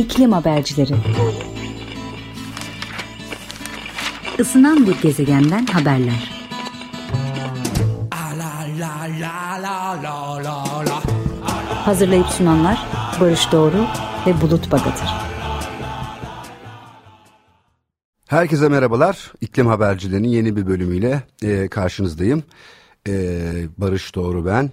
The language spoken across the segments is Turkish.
İklim Habercileri Isınan bir gezegenden haberler Hazırlayıp sunanlar Barış Doğru ve Bulut Bagatır Herkese merhabalar. İklim Habercilerinin yeni bir bölümüyle e, karşınızdayım. E, Barış Doğru ben.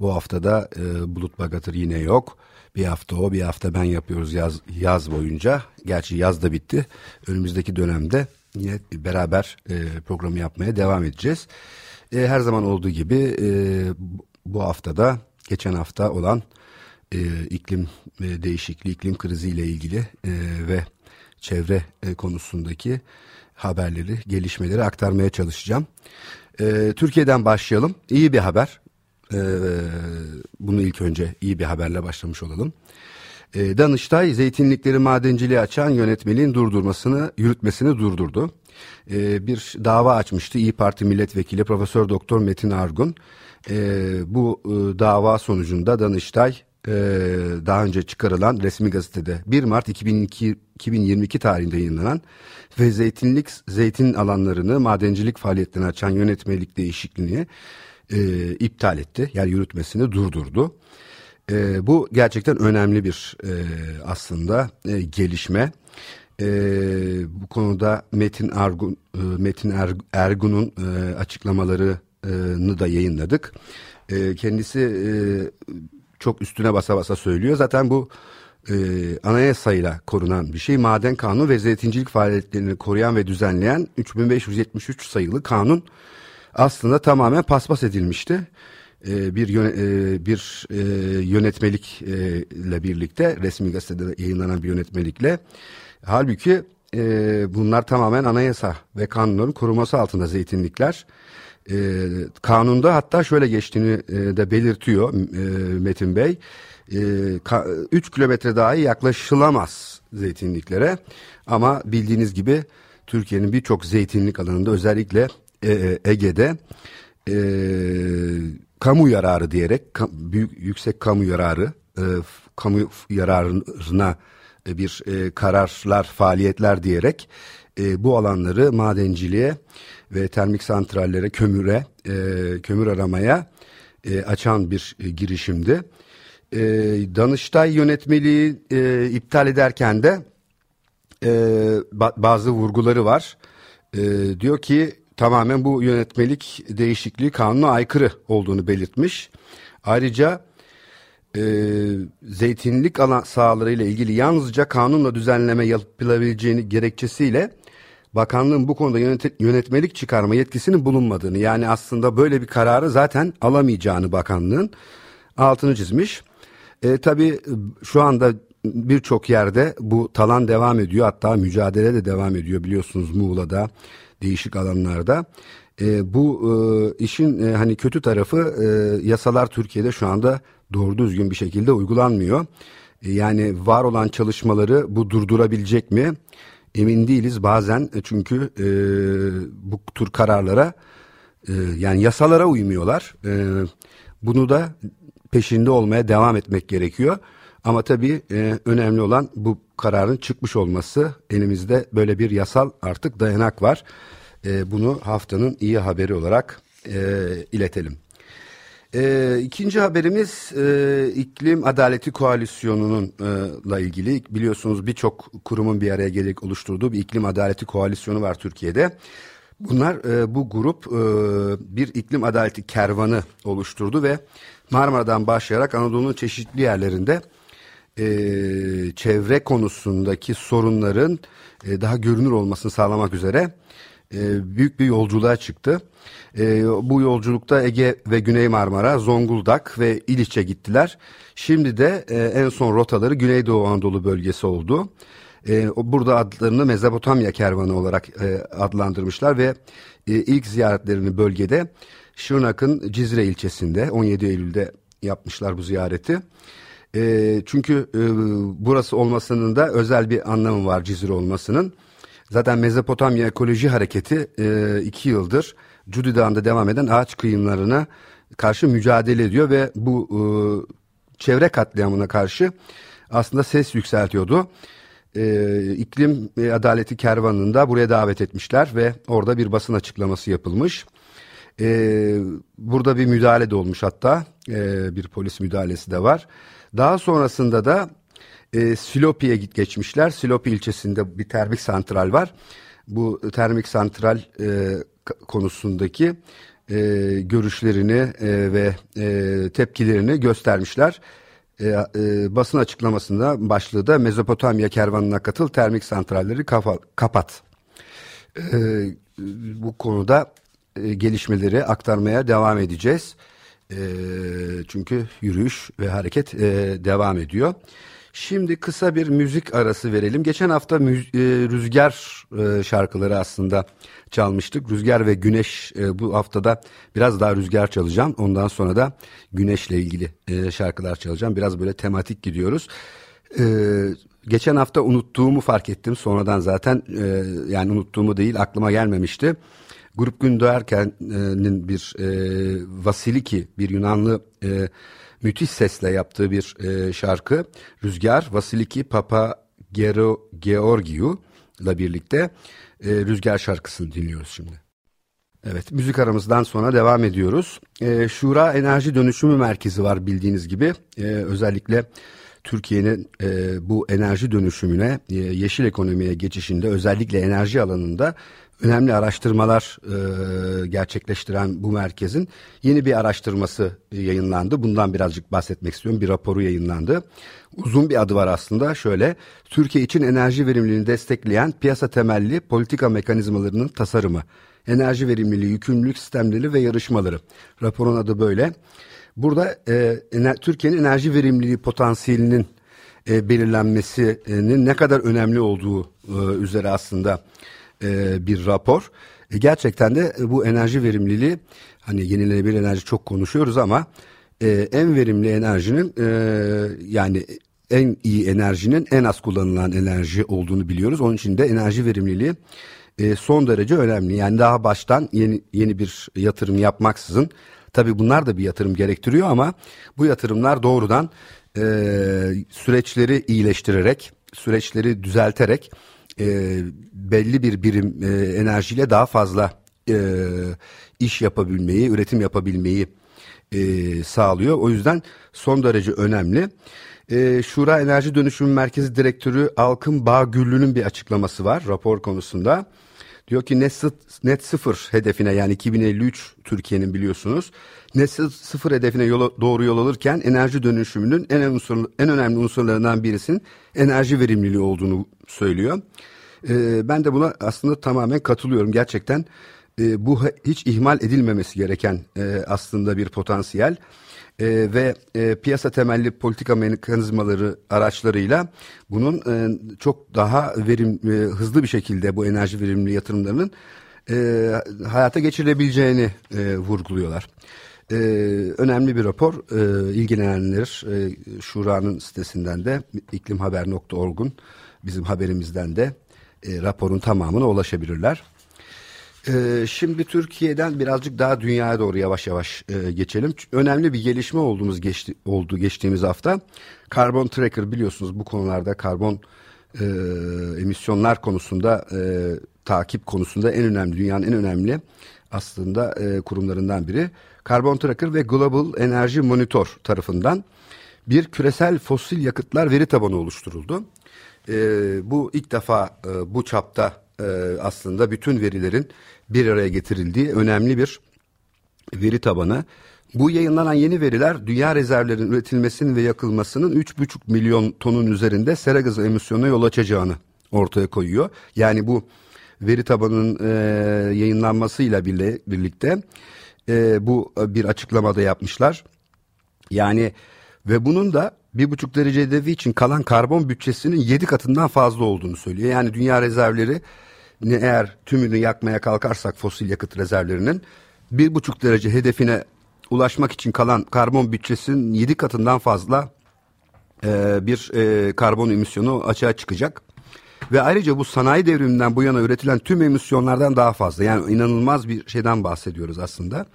Bu haftada e, Bulut Bagatır yine yok. Bir hafta o bir hafta ben yapıyoruz yaz, yaz boyunca. Gerçi yaz da bitti. Önümüzdeki dönemde yine beraber e, programı yapmaya devam edeceğiz. E, her zaman olduğu gibi e, bu haftada geçen hafta olan e, iklim e, değişikliği, iklim kriziyle ilgili e, ve çevre e, konusundaki haberleri, gelişmeleri aktarmaya çalışacağım. E, Türkiye'den başlayalım. İyi bir haber. E, bunu ilk önce iyi bir haberle başlamış olalım. E, Danıştay zeytinlikleri madenciliği açan yönetmeliğin durdurmasını, yürütmesini durdurdu. E, bir dava açmıştı İyi Parti milletvekili Profesör Doktor Metin Argun. Bu e, dava sonucunda Danıştay e, daha önce çıkarılan resmi gazetede 1 Mart 2002, 2022 tarihinde yayınlanan ve zeytinlik zeytin alanlarını madencilik faaliyetlerini açan yönetmelik değişikliğini e, iptal etti. Yani yürütmesini durdurdu. E, bu gerçekten önemli bir e, aslında e, gelişme. E, bu konuda Metin Argun e, Metin er, Ergun'un e, açıklamalarını da yayınladık. E, kendisi e, çok üstüne basa basa söylüyor. Zaten bu e, anayasayla korunan bir şey. Maden kanunu ve zeytincilik faaliyetlerini koruyan ve düzenleyen 3573 sayılı kanun aslında tamamen paspas edilmişti. E, bir yöne, e, bir e, yönetmelik e, ile birlikte resmi gazetede yayınlanan bir yönetmelikle halbuki e, bunlar tamamen anayasa ve kanunların koruması altında zeytinlikler. E, kanunda hatta şöyle geçtiğini e, de belirtiyor e, Metin Bey. 3 e, kilometre dahi yaklaşılamaz zeytinliklere ama bildiğiniz gibi Türkiye'nin birçok zeytinlik alanında özellikle e, e Ege'de e, kamu yararı diyerek kam, büyük yüksek kamu yararı e, kamu yararına bir e, kararlar faaliyetler diyerek e, bu alanları madenciliğe ve termik santrallere, kömüre, e, kömür aramaya e, açan bir e, girişimdi. E, Danıştay yönetmeliği e, iptal ederken de e, bazı vurguları var. E, diyor ki tamamen bu yönetmelik değişikliği kanuna aykırı olduğunu belirtmiş. Ayrıca e, zeytinlik alan sahaları ile ilgili yalnızca kanunla düzenleme yapılabileceğini gerekçesiyle bakanlığın bu konuda yönet yönetmelik çıkarma yetkisinin bulunmadığını yani aslında böyle bir kararı zaten alamayacağını bakanlığın altını çizmiş. E, tabii şu anda birçok yerde bu talan devam ediyor hatta mücadele de devam ediyor biliyorsunuz Muğla'da değişik alanlarda. E, bu e, işin e, hani kötü tarafı e, yasalar Türkiye'de şu anda doğru düzgün bir şekilde uygulanmıyor. E, yani var olan çalışmaları bu durdurabilecek mi? emin değiliz bazen e, çünkü e, bu tür kararlara e, yani yasalara uymuyorlar. E, bunu da peşinde olmaya devam etmek gerekiyor. Ama tabii e, önemli olan bu kararın çıkmış olması. Elimizde böyle bir yasal artık dayanak var. E, bunu haftanın iyi haberi olarak e, iletelim. E, ikinci haberimiz e, iklim adaleti koalisyonununla e, ilgili. Biliyorsunuz birçok kurumun bir araya gelerek oluşturduğu bir iklim adaleti koalisyonu var Türkiye'de. Bunlar e, bu grup e, bir iklim adaleti kervanı oluşturdu ve Marmara'dan başlayarak Anadolu'nun çeşitli yerlerinde e, çevre konusundaki sorunların e, daha görünür olmasını sağlamak üzere e, büyük bir yolculuğa çıktı. E, bu yolculukta Ege ve Güney Marmara, Zonguldak ve İliç'e gittiler. Şimdi de e, en son rotaları Güneydoğu Anadolu bölgesi oldu. E, burada adlarını Mezopotamya kervanı olarak e, adlandırmışlar ve e, ilk ziyaretlerini bölgede Şırnak'ın Cizre ilçesinde 17 Eylül'de yapmışlar bu ziyareti. E, çünkü e, burası olmasının da özel bir anlamı var Cizre olmasının. Zaten Mezopotamya Ekoloji Hareketi e, iki yıldır Cudi Dağı'nda devam eden ağaç kıyımlarına karşı mücadele ediyor ve bu e, çevre katliamına karşı aslında ses yükseltiyordu. E, iklim Adaleti Kervanı'nda buraya davet etmişler ve orada bir basın açıklaması yapılmış. E, burada bir müdahale de olmuş hatta e, bir polis müdahalesi de var. Daha sonrasında da e, Silopi'ye geçmişler. Silopi ilçesinde bir termik santral var. Bu termik santral e, konusundaki e, görüşlerini e, ve e, tepkilerini göstermişler. E, e, basın açıklamasında başlığı da Mezopotamya kervanına katıl termik santralleri kafa, kapat. E, bu konuda e, gelişmeleri aktarmaya devam edeceğiz. E, çünkü yürüyüş ve hareket e, devam ediyor. Şimdi kısa bir müzik arası verelim. Geçen hafta müz- e, rüzgar e, şarkıları aslında çalmıştık. Rüzgar ve güneş e, bu haftada biraz daha rüzgar çalacağım. Ondan sonra da güneşle ilgili e, şarkılar çalacağım. Biraz böyle tematik gidiyoruz. E, geçen hafta unuttuğumu fark ettim. Sonradan zaten e, yani unuttuğumu değil aklıma gelmemişti. Grup Gündoğarken'in bir e, Vasiliki bir Yunanlı e, müthiş sesle yaptığı bir e, şarkı. Rüzgar Vasiliki Papa Gero, Georgiou ile birlikte e, Rüzgar şarkısını dinliyoruz şimdi. Evet müzik aramızdan sonra devam ediyoruz. E, Şura Enerji Dönüşümü Merkezi var bildiğiniz gibi. E, özellikle Türkiye'nin e, bu enerji dönüşümüne, e, yeşil ekonomiye geçişinde özellikle enerji alanında önemli araştırmalar e, gerçekleştiren bu merkezin yeni bir araştırması yayınlandı. Bundan birazcık bahsetmek istiyorum. Bir raporu yayınlandı. Uzun bir adı var aslında. Şöyle, Türkiye için enerji verimliliğini destekleyen piyasa temelli politika mekanizmalarının tasarımı, enerji verimliliği, yükümlülük sistemleri ve yarışmaları. Raporun adı böyle. Burada e, Türkiye'nin enerji verimliliği potansiyelinin e, belirlenmesinin ne kadar önemli olduğu e, üzere aslında e, bir rapor. E, gerçekten de bu enerji verimliliği hani yenilenebilir enerji çok konuşuyoruz ama e, en verimli enerjinin e, yani en iyi enerjinin en az kullanılan enerji olduğunu biliyoruz. Onun için de enerji verimliliği e, son derece önemli. Yani daha baştan yeni yeni bir yatırım yapmaksızın tabi bunlar da bir yatırım gerektiriyor ama bu yatırımlar doğrudan e, süreçleri iyileştirerek, süreçleri düzelterek e, belli bir birim e, enerjiyle daha fazla e, iş yapabilmeyi, üretim yapabilmeyi e, sağlıyor. O yüzden son derece önemli. E, Şura Enerji Dönüşüm Merkezi Direktörü Alkın Bağgüllü'nün bir açıklaması var rapor konusunda. Diyor ki net, net sıfır hedefine yani 2053 Türkiye'nin biliyorsunuz net sıfır hedefine yola, doğru yol alırken enerji dönüşümünün en, unsur, en önemli unsurlarından birisinin enerji verimliliği olduğunu söylüyor. E, ben de buna aslında tamamen katılıyorum. Gerçekten e, bu hiç ihmal edilmemesi gereken e, aslında bir potansiyel. E, ve e, piyasa temelli politika mekanizmaları araçlarıyla bunun e, çok daha verim e, hızlı bir şekilde bu enerji verimli yatırımlarının e, hayata geçirebileceğini e, vurguluyorlar. E, önemli bir rapor. E, ilgilenenler e, Şura'nın sitesinden de iklimhaber.org'un bizim haberimizden de e, raporun tamamına ulaşabilirler. E, şimdi Türkiye'den birazcık daha dünyaya doğru yavaş yavaş e, geçelim. Önemli bir gelişme olduğumuz geçti, oldu geçtiğimiz hafta. Carbon Tracker biliyorsunuz bu konularda karbon e, emisyonlar konusunda e, takip konusunda en önemli dünyanın en önemli aslında e, kurumlarından biri. Carbon Tracker ve Global Energy Monitor tarafından bir küresel fosil yakıtlar veri tabanı oluşturuldu. E, bu ilk defa e, bu çapta e, aslında bütün verilerin bir araya getirildiği önemli bir veri tabanı. Bu yayınlanan yeni veriler dünya rezervlerinin üretilmesinin ve yakılmasının 3,5 milyon tonun üzerinde sera gazı emisyonuna yol açacağını ortaya koyuyor. Yani bu veri tabanının e, yayınlanmasıyla bile, birlikte e, bu bir açıklamada yapmışlar. Yani ve bunun da bir buçuk derece hedefi için kalan karbon bütçesinin yedi katından fazla olduğunu söylüyor. Yani dünya rezervleri eğer tümünü yakmaya kalkarsak fosil yakıt rezervlerinin bir buçuk derece hedefine ulaşmak için kalan karbon bütçesinin yedi katından fazla e, bir e, karbon emisyonu açığa çıkacak. Ve ayrıca bu sanayi devriminden bu yana üretilen tüm emisyonlardan daha fazla. Yani inanılmaz bir şeyden bahsediyoruz aslında.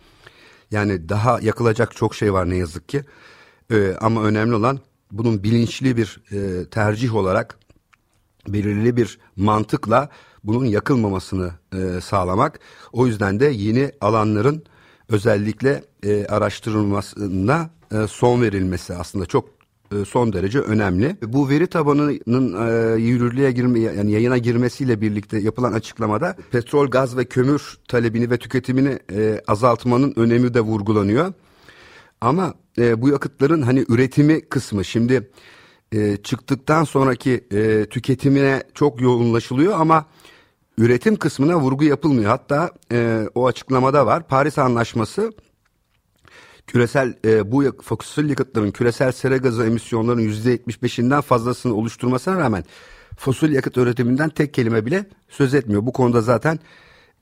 Yani daha yakılacak çok şey var ne yazık ki. Ee, ama önemli olan bunun bilinçli bir e, tercih olarak belirli bir mantıkla bunun yakılmamasını e, sağlamak. O yüzden de yeni alanların özellikle e, araştırılmasına e, son verilmesi aslında çok e, son derece önemli. Bu veri tabanının e, yürürlüğe girme yani yayına girmesiyle birlikte yapılan açıklamada petrol, gaz ve kömür talebini ve tüketimini e, azaltmanın önemi de vurgulanıyor. Ama e, bu yakıtların hani üretimi kısmı şimdi e, çıktıktan sonraki e, tüketimine çok yoğunlaşılıyor ama üretim kısmına vurgu yapılmıyor. Hatta e, o açıklamada var Paris Anlaşması küresel e, bu fosil yakıtların küresel sera gazı emisyonlarının %75'inden fazlasını oluşturmasına rağmen fosil yakıt üretiminden tek kelime bile söz etmiyor. Bu konuda zaten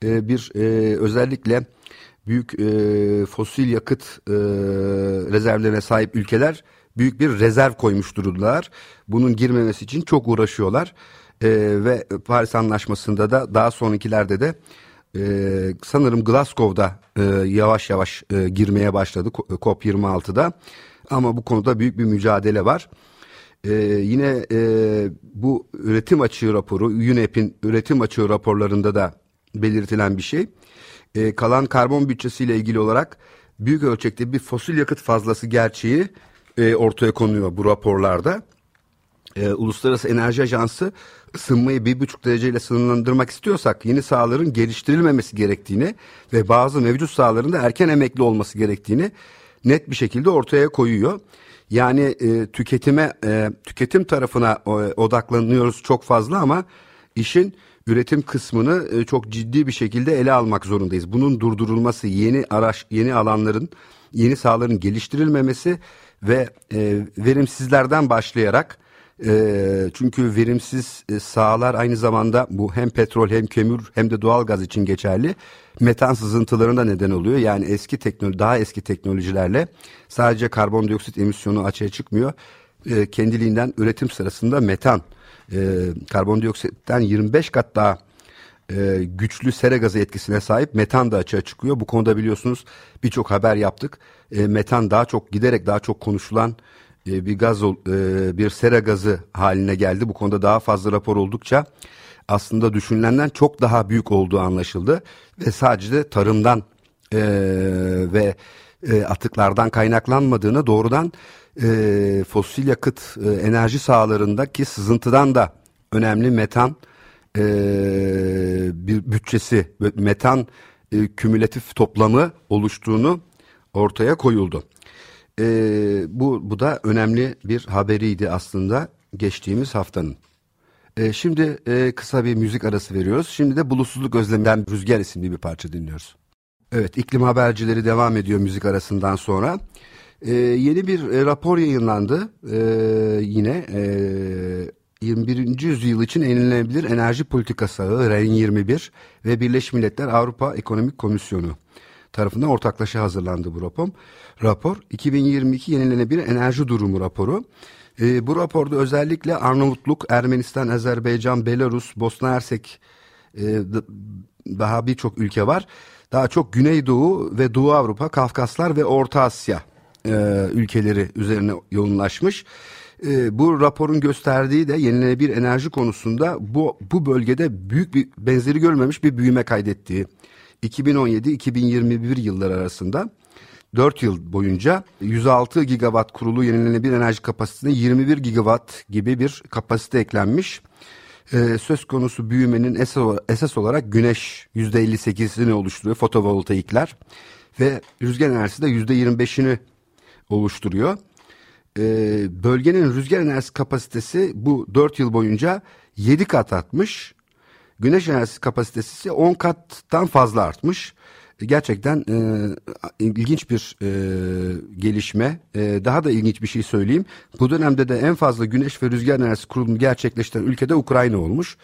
e, bir e, özellikle büyük e, fosil yakıt e, rezervlerine sahip ülkeler büyük bir rezerv koymuş durumdalar. Bunun girmemesi için çok uğraşıyorlar. E, ve Paris Anlaşması'nda da daha sonrakilerde de e, sanırım Glasgow'da e, yavaş yavaş e, girmeye başladı COP26'da. Ama bu konuda büyük bir mücadele var. E, yine e, bu üretim açığı raporu, UNEP'in üretim açığı raporlarında da belirtilen bir şey. E, kalan karbon bütçesiyle ilgili olarak büyük ölçekte bir fosil yakıt fazlası gerçeği e, ortaya konuyor bu raporlarda. E, Uluslararası Enerji Ajansı ısınmayı bir buçuk dereceyle sınırlandırmak istiyorsak yeni sahaların geliştirilmemesi gerektiğini ve bazı mevcut sahaların da erken emekli olması gerektiğini net bir şekilde ortaya koyuyor. Yani e, tüketime e, tüketim tarafına e, odaklanıyoruz çok fazla ama işin üretim kısmını e, çok ciddi bir şekilde ele almak zorundayız. Bunun durdurulması, yeni araç, yeni alanların, yeni sahaların geliştirilmemesi ve e, verimsizlerden başlayarak e, çünkü verimsiz e, sahalar aynı zamanda bu hem petrol hem kömür hem de doğal gaz için geçerli. Metan sızıntılarına neden oluyor. Yani eski teknoloji daha eski teknolojilerle sadece karbondioksit emisyonu açığa çıkmıyor. E, kendiliğinden üretim sırasında metan e, karbondioksitten 25 kat daha e, güçlü sera gazı etkisine sahip metan da açığa çıkıyor. Bu konuda biliyorsunuz birçok haber yaptık. E, metan daha çok giderek daha çok konuşulan e, bir gaz e, bir sera gazı haline geldi. Bu konuda daha fazla rapor oldukça aslında düşünülenden çok daha büyük olduğu anlaşıldı ve sadece de tarımdan e, ve e, atıklardan kaynaklanmadığını doğrudan e, fosil yakıt e, enerji sahalarındaki sızıntıdan da önemli metan e, bir bütçesi metan e, kümülatif toplamı oluştuğunu ortaya koyuldu. E, bu, bu da önemli bir haberiydi aslında geçtiğimiz haftanın. E, şimdi e, kısa bir müzik arası veriyoruz. Şimdi de Bulutsuzluk Özleminden Rüzgar isimli bir parça dinliyoruz. Evet iklim habercileri devam ediyor müzik arasından sonra. E, yeni bir e, rapor yayınlandı. E, yine e, 21. yüzyıl için yenilenebilir enerji politikası ağı REN 21 ve Birleşmiş Milletler Avrupa Ekonomik Komisyonu tarafından ortaklaşa hazırlandı bu rapor. Rapor 2022 yenilenebilir enerji durumu raporu. E, bu raporda özellikle Arnavutluk, Ermenistan, Azerbaycan, Belarus, Bosna Hersek e, daha birçok ülke var. Daha çok Güneydoğu ve Doğu Avrupa, Kafkaslar ve Orta Asya e, ülkeleri üzerine yoğunlaşmış. E, bu raporun gösterdiği de yenilenebilir enerji konusunda bu bu bölgede büyük bir benzeri görmemiş bir büyüme kaydettiği 2017-2021 yılları arasında 4 yıl boyunca 106 gigawatt kurulu yenilenebilir enerji kapasitesine 21 gigawatt gibi bir kapasite eklenmiş. Ee, söz konusu büyümenin esas, esas olarak güneş %58'ini oluşturuyor fotovoltaikler ve rüzgar enerjisi de %25'ini oluşturuyor. Ee, bölgenin rüzgar enerjisi kapasitesi bu 4 yıl boyunca 7 kat artmış. Güneş enerjisi kapasitesi ise 10 kattan fazla artmış. Gerçekten e, ilginç bir e, gelişme. E, daha da ilginç bir şey söyleyeyim. Bu dönemde de en fazla güneş ve rüzgar enerjisi kurulumu gerçekleştiren ülkede Ukrayna olmuş.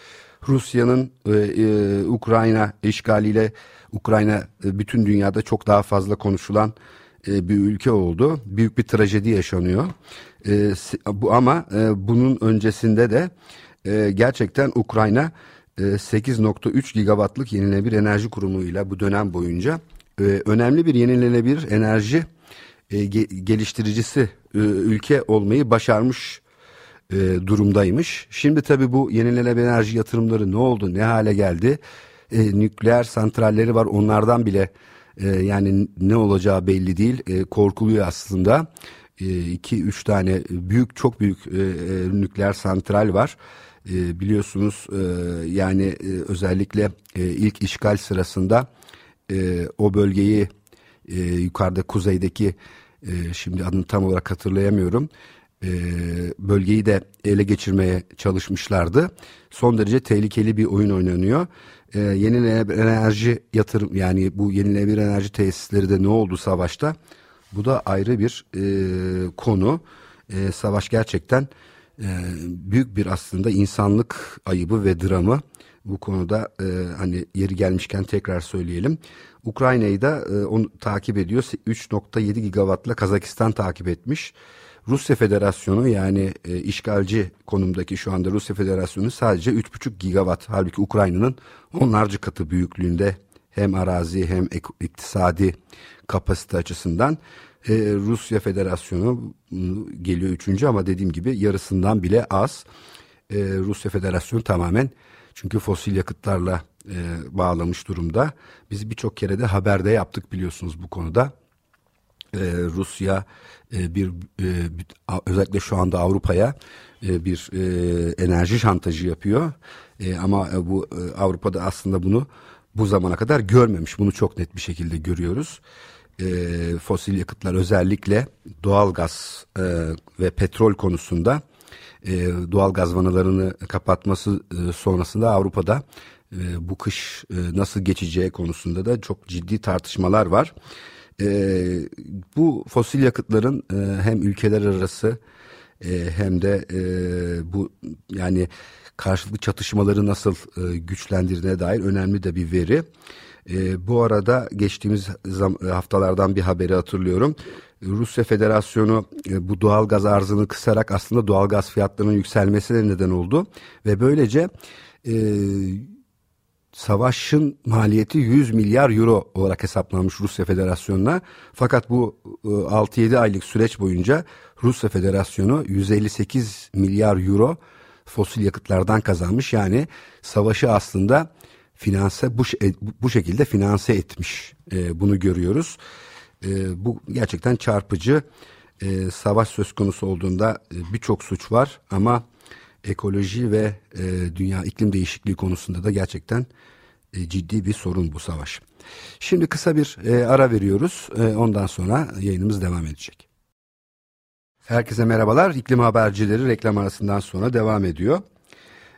Rusya'nın e, e, Ukrayna işgaliyle Ukrayna e, bütün dünyada çok daha fazla konuşulan e, bir ülke oldu. Büyük bir trajedi yaşanıyor. E, bu ama e, bunun öncesinde de gerçekten Ukrayna 8.3 e, gigawattlık yenilenebilir enerji kurumuyla bu dönem boyunca önemli bir yenilenebilir enerji e, geliştiricisi ülke olmayı başarmış durumdaymış. Şimdi tabii bu yenilenebilir enerji yatırımları ne oldu, ne hale geldi? Nükleer santralleri var onlardan bile e, yani ne olacağı belli değil. E, korkuluyor aslında. E, iki üç tane büyük çok büyük e, e, nükleer santral var. E, biliyorsunuz e, yani e, özellikle e, ilk işgal sırasında e, o bölgeyi e, yukarıda kuzeydeki e, şimdi adını tam olarak hatırlayamıyorum e, bölgeyi de ele geçirmeye çalışmışlardı. Son derece tehlikeli bir oyun oynanıyor. E, yenilenebilir enerji yatırım yani bu yenilenebilir enerji tesisleri de ne oldu savaşta? Bu da ayrı bir e, konu. E, savaş gerçekten e, büyük bir aslında insanlık ayıbı ve dramı. Bu konuda e, hani yeri gelmişken tekrar söyleyelim. Ukrayna'yı da e, onu takip ediyor. 3.7 gigawattla Kazakistan takip etmiş. Rusya Federasyonu yani e, işgalci konumdaki şu anda Rusya Federasyonu sadece 3,5 gigawatt. Halbuki Ukrayna'nın onlarca katı büyüklüğünde hem arazi hem iktisadi kapasite açısından e, Rusya Federasyonu geliyor üçüncü ama dediğim gibi yarısından bile az. E, Rusya Federasyonu tamamen çünkü fosil yakıtlarla e, bağlamış durumda. Biz birçok kere de haberde yaptık biliyorsunuz bu konuda. E, Rusya e, bir e, özellikle şu anda Avrupa'ya e, bir e, enerji şantajı yapıyor. E, ama e, bu e, Avrupa'da aslında bunu bu zamana kadar görmemiş. Bunu çok net bir şekilde görüyoruz. E, fosil yakıtlar özellikle doğal gaz e, ve petrol konusunda e, doğal gaz vanalarını kapatması e, sonrasında Avrupa'da e, bu kış e, nasıl geçeceği konusunda da çok ciddi tartışmalar var. E, bu fosil yakıtların e, hem ülkeler arası e, hem de e, bu yani karşılıklı çatışmaları nasıl e, güçlendirdiğine dair önemli de bir veri. E, bu arada geçtiğimiz zam, haftalardan bir haberi hatırlıyorum. Rusya Federasyonu e, bu doğal gaz arzını kısarak aslında doğal gaz fiyatlarının yükselmesine neden oldu ve böylece e, savaşın maliyeti 100 milyar euro olarak hesaplanmış Rusya Federasyonu'na. Fakat bu 6-7 e, aylık süreç boyunca Rusya Federasyonu 158 milyar euro fosil yakıtlardan kazanmış. Yani savaşı aslında finanse bu, bu şekilde finanse etmiş. E, bunu görüyoruz. E, bu gerçekten çarpıcı. Savaş söz konusu olduğunda birçok suç var ama ekoloji ve e, dünya iklim değişikliği konusunda da gerçekten e, ciddi bir sorun bu savaş. Şimdi kısa bir e, ara veriyoruz. E, ondan sonra yayınımız devam edecek. Herkese merhabalar. İklim habercileri reklam arasından sonra devam ediyor.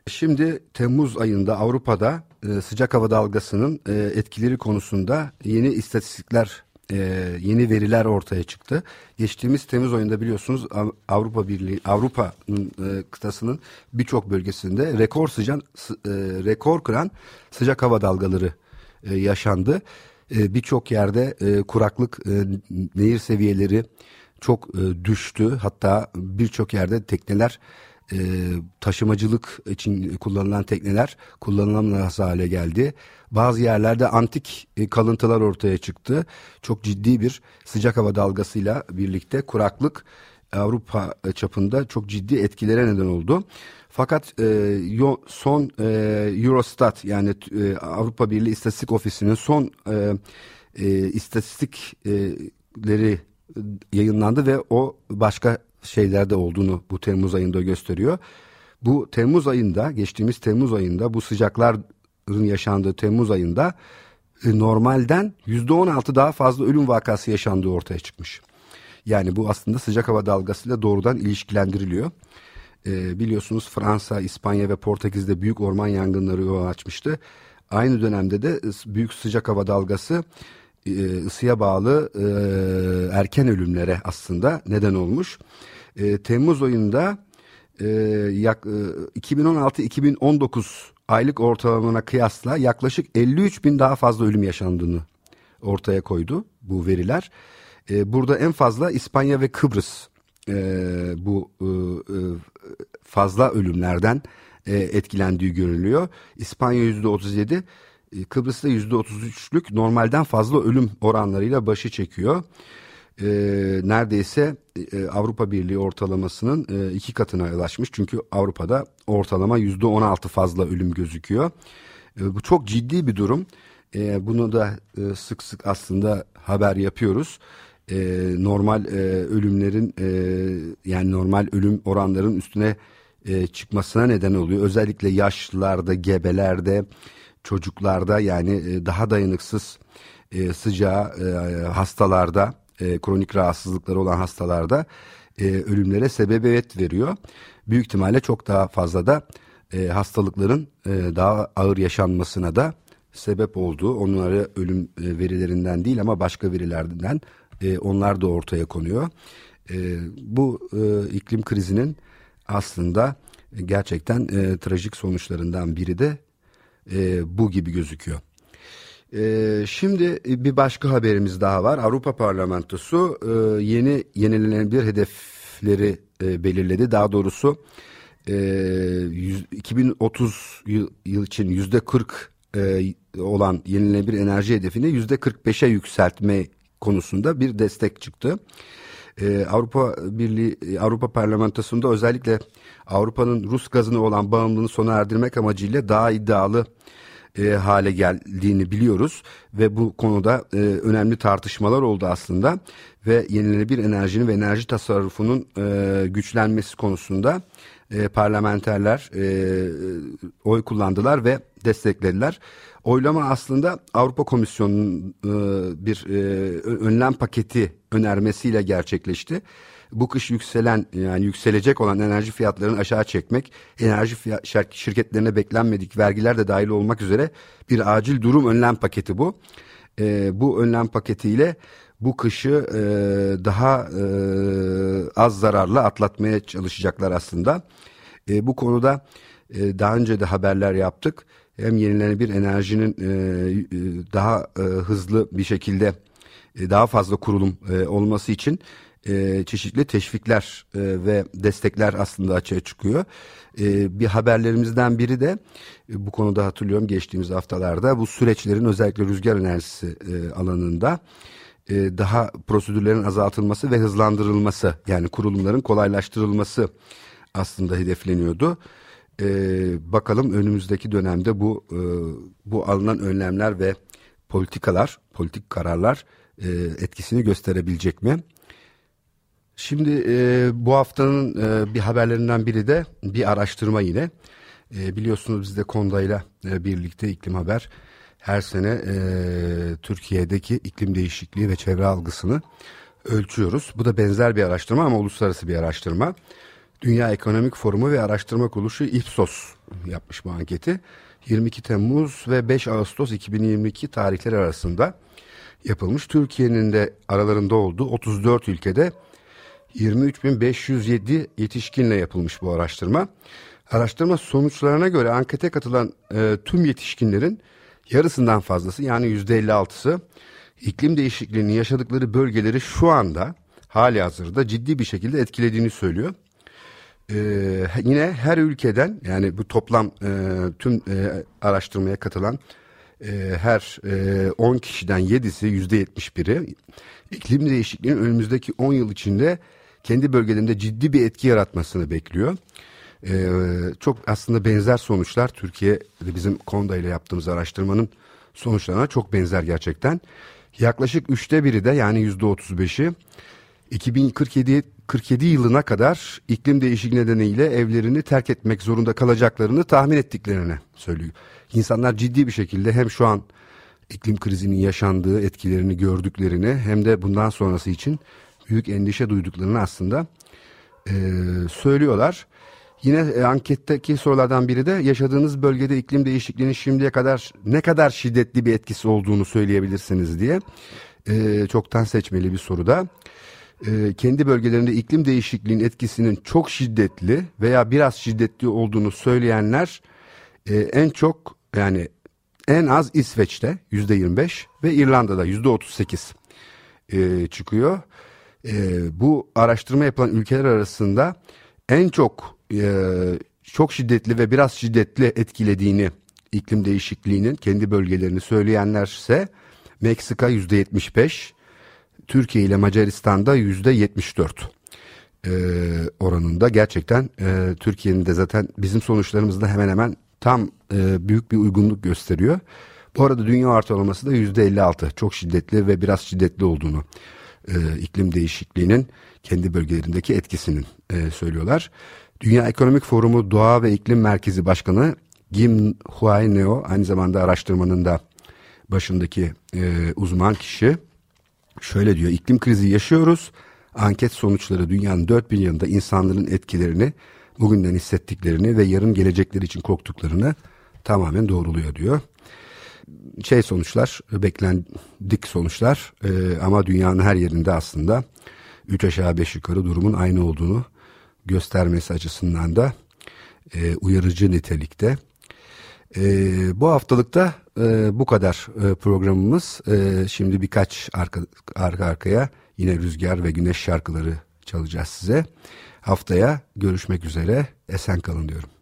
Şimdi Temmuz ayında Avrupa'da e, sıcak hava dalgasının e, etkileri konusunda yeni istatistikler e, yeni veriler ortaya çıktı. Geçtiğimiz Temmuz ayında biliyorsunuz Avrupa Birliği Avrupa'nın e, kıtasının birçok bölgesinde rekor sıcak e, rekor kıran sıcak hava dalgaları e, yaşandı. E, birçok yerde e, kuraklık, e, nehir seviyeleri çok e, düştü. Hatta birçok yerde tekneler e, taşımacılık için kullanılan tekneler kullanılamaz hale geldi. Bazı yerlerde antik e, kalıntılar ortaya çıktı. Çok ciddi bir sıcak hava dalgasıyla birlikte kuraklık Avrupa çapında çok ciddi etkilere neden oldu. Fakat e, son e, Eurostat yani e, Avrupa Birliği İstatistik Ofisi'nin son e, e, istatistikleri yayınlandı ve o başka şeylerde olduğunu bu Temmuz ayında gösteriyor. Bu Temmuz ayında geçtiğimiz Temmuz ayında bu sıcakların yaşandığı Temmuz ayında e, normalden yüzde on altı daha fazla ölüm vakası yaşandığı ortaya çıkmış. Yani bu aslında sıcak hava dalgasıyla doğrudan ilişkilendiriliyor. E, biliyorsunuz Fransa, İspanya ve Portekiz'de büyük orman yangınları yol açmıştı. Aynı dönemde de büyük sıcak hava dalgası e, ısıya bağlı e, erken ölümlere aslında neden olmuş. E, Temmuz ayında e, yak, e, 2016-2019 aylık ortalamana kıyasla yaklaşık 53 bin daha fazla ölüm yaşandığını ortaya koydu bu veriler. Burada en fazla İspanya ve Kıbrıs bu fazla ölümlerden etkilendiği görülüyor. İspanya yüzde 37, e, Kıbrıs'ta yüzde 33'lük normalden fazla ölüm oranlarıyla başı çekiyor. e, neredeyse e, Avrupa Birliği ortalamasının e, iki katına ulaşmış. Çünkü Avrupa'da ortalama yüzde on altı fazla ölüm gözüküyor. E, bu çok ciddi bir durum. E, bunu da e, sık sık aslında haber yapıyoruz. E, normal e, ölümlerin e, yani normal ölüm oranların üstüne e, çıkmasına neden oluyor. Özellikle yaşlılarda, gebelerde, çocuklarda yani e, daha dayanıksız e, sıcağa e, hastalarda, e, kronik rahatsızlıkları olan hastalarda e, ölümlere sebebiyet veriyor. Büyük ihtimalle çok daha fazla da hastalıkların daha ağır yaşanmasına da sebep olduğu onları ölüm verilerinden değil ama başka verilerden onlar da ortaya konuyor. Bu iklim krizinin aslında gerçekten trajik sonuçlarından biri de e, bu gibi gözüküyor. E, şimdi bir başka haberimiz daha var. Avrupa Parlamentosu e, yeni yenilenebilir hedefleri e, belirledi. Daha doğrusu e, 100, 2030 yıl, yıl için yüzde 40 e, olan yenilenebilir enerji hedefini yüzde 45'e yükseltme konusunda bir destek çıktı. Ee, Avrupa Birliği Avrupa Parlamentosu'nda özellikle Avrupa'nın Rus gazına olan bağımlılığını sona erdirmek amacıyla daha iddialı e, hale geldiğini biliyoruz ve bu konuda e, önemli tartışmalar oldu aslında ve yenilenebilir enerjinin ve enerji tasarrufunun e, güçlenmesi konusunda e, parlamenterler e, oy kullandılar ve desteklediler. Oylama aslında Avrupa Komisyonu'nun e, bir e, önlem paketi önermesiyle gerçekleşti. Bu kış yükselen yani yükselecek olan enerji fiyatlarını aşağı çekmek, enerji fiyat, şirketlerine beklenmedik vergiler de dahil olmak üzere bir acil durum önlem paketi bu. E, bu önlem paketiyle bu kışı e, daha e, az zararla atlatmaya çalışacaklar aslında. E, bu konuda e, daha önce de haberler yaptık. Hem yenilenebilir enerjinin e, e, daha e, hızlı bir şekilde e, daha fazla kurulum e, olması için e, çeşitli teşvikler e, ve destekler aslında açığa çıkıyor. E, bir haberlerimizden biri de e, bu konuda hatırlıyorum geçtiğimiz haftalarda bu süreçlerin özellikle rüzgar enerjisi e, alanında e, daha prosedürlerin azaltılması ve hızlandırılması yani kurulumların kolaylaştırılması aslında hedefleniyordu. Ee, bakalım önümüzdeki dönemde bu e, bu alınan önlemler ve politikalar, politik kararlar e, etkisini gösterebilecek mi? Şimdi e, bu haftanın e, bir haberlerinden biri de bir araştırma yine. E, biliyorsunuz biz de Konda'yla e, birlikte iklim haber her sene e, Türkiye'deki iklim değişikliği ve çevre algısını ölçüyoruz. Bu da benzer bir araştırma ama uluslararası bir araştırma. Dünya Ekonomik Forumu ve Araştırma Kuruluşu İPSOS yapmış bu anketi. 22 Temmuz ve 5 Ağustos 2022 tarihleri arasında yapılmış. Türkiye'nin de aralarında olduğu 34 ülkede 23.507 yetişkinle yapılmış bu araştırma. Araştırma sonuçlarına göre ankete katılan e, tüm yetişkinlerin yarısından fazlası yani %56'sı iklim değişikliğinin yaşadıkları bölgeleri şu anda hali hazırda ciddi bir şekilde etkilediğini söylüyor. Ee, yine her ülkeden yani bu toplam e, tüm e, araştırmaya katılan e, her e, 10 kişiden 7'si %71'i iklim değişikliğinin önümüzdeki 10 yıl içinde kendi bölgelerinde ciddi bir etki yaratmasını bekliyor. Ee, çok aslında benzer sonuçlar Türkiye bizim Konda ile yaptığımız araştırmanın sonuçlarına çok benzer gerçekten. Yaklaşık üçte biri de yani yüzde otuz beşi 2047 47 yılına kadar iklim değişikliği nedeniyle evlerini terk etmek zorunda kalacaklarını tahmin ettiklerini söylüyor. İnsanlar ciddi bir şekilde hem şu an iklim krizinin yaşandığı etkilerini gördüklerini hem de bundan sonrası için büyük endişe duyduklarını aslında e, söylüyorlar. Yine e, anketteki sorulardan biri de yaşadığınız bölgede iklim değişikliğinin şimdiye kadar ne kadar şiddetli bir etkisi olduğunu söyleyebilirsiniz diye e, çoktan seçmeli bir soruda. E, kendi bölgelerinde iklim değişikliğinin etkisinin çok şiddetli veya biraz şiddetli olduğunu söyleyenler e, en çok yani en az İsveç'te yüzde 25 ve İrlanda'da yüzde 38 e, çıkıyor. E, bu araştırma yapılan ülkeler arasında en çok e, çok şiddetli ve biraz şiddetli etkilediğini iklim değişikliğinin kendi bölgelerini söyleyenlerse Meksika yüzde 75, Türkiye ile Macaristan'da yüzde 74 e, oranında gerçekten e, Türkiye'nin de zaten bizim sonuçlarımızda hemen hemen tam e, büyük bir uygunluk gösteriyor. Bu arada dünya ortalaması da yüzde 56 çok şiddetli ve biraz şiddetli olduğunu e, iklim değişikliğinin kendi bölgelerindeki etkisinin e, söylüyorlar. Dünya Ekonomik Forumu Doğa ve İklim Merkezi Başkanı Kim Huay Neo aynı zamanda araştırmanın da başındaki e, uzman kişi şöyle diyor iklim krizi yaşıyoruz. Anket sonuçları dünyanın dört bin yanında insanların etkilerini bugünden hissettiklerini ve yarın gelecekleri için korktuklarını tamamen doğruluyor diyor. Şey sonuçlar beklendik sonuçlar e, ama dünyanın her yerinde aslında üç aşağı beş yukarı durumun aynı olduğunu göstermesi açısından da e, uyarıcı nitelikte. E, bu haftalıkta e, bu kadar e, programımız. E, şimdi birkaç arka, arka arkaya yine rüzgar ve güneş şarkıları çalacağız size. Haftaya görüşmek üzere. Esen kalın diyorum.